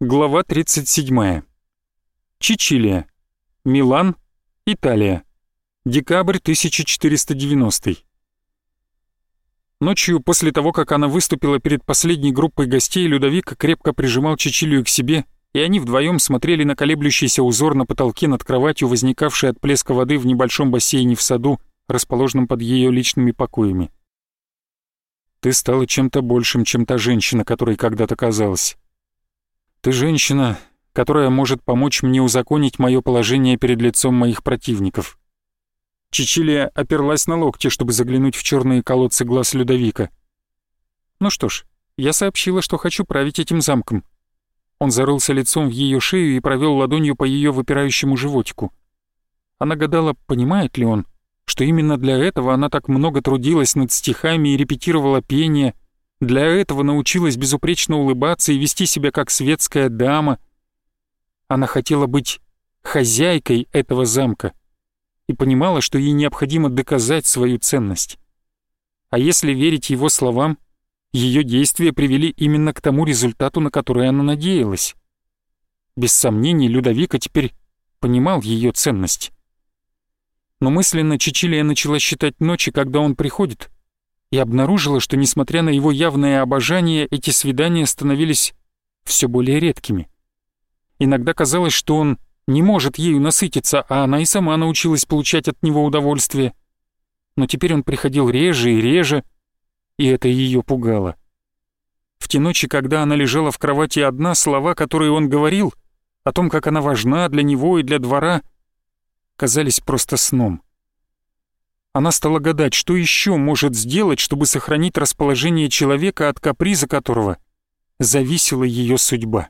Глава 37. Чичилия. Милан, Италия. Декабрь 1490. Ночью, после того, как она выступила перед последней группой гостей, Людовик крепко прижимал Чичилию к себе, и они вдвоем смотрели на колеблющийся узор на потолке над кроватью, возникавший от плеска воды в небольшом бассейне в саду, расположенном под ее личными покоями. «Ты стала чем-то большим, чем та женщина, которой когда-то казалась. Ты женщина, которая может помочь мне узаконить мое положение перед лицом моих противников». Чичилия оперлась на локти, чтобы заглянуть в черные колодцы глаз Людовика. «Ну что ж, я сообщила, что хочу править этим замком». Он зарылся лицом в ее шею и провел ладонью по ее выпирающему животику. Она гадала, понимает ли он, что именно для этого она так много трудилась над стихами и репетировала пение — для этого научилась безупречно улыбаться и вести себя как светская дама. Она хотела быть хозяйкой этого замка и понимала, что ей необходимо доказать свою ценность. А если верить его словам, ее действия привели именно к тому результату, на который она надеялась. Без сомнений, Людовика теперь понимал ее ценность. Но мысленно Чичилия начала считать ночи, когда он приходит, и обнаружила, что, несмотря на его явное обожание, эти свидания становились все более редкими. Иногда казалось, что он не может ею насытиться, а она и сама научилась получать от него удовольствие. Но теперь он приходил реже и реже, и это ее пугало. В те ночи, когда она лежала в кровати одна, слова, которые он говорил, о том, как она важна для него и для двора, казались просто сном. Она стала гадать, что еще может сделать, чтобы сохранить расположение человека, от каприза которого зависела ее судьба.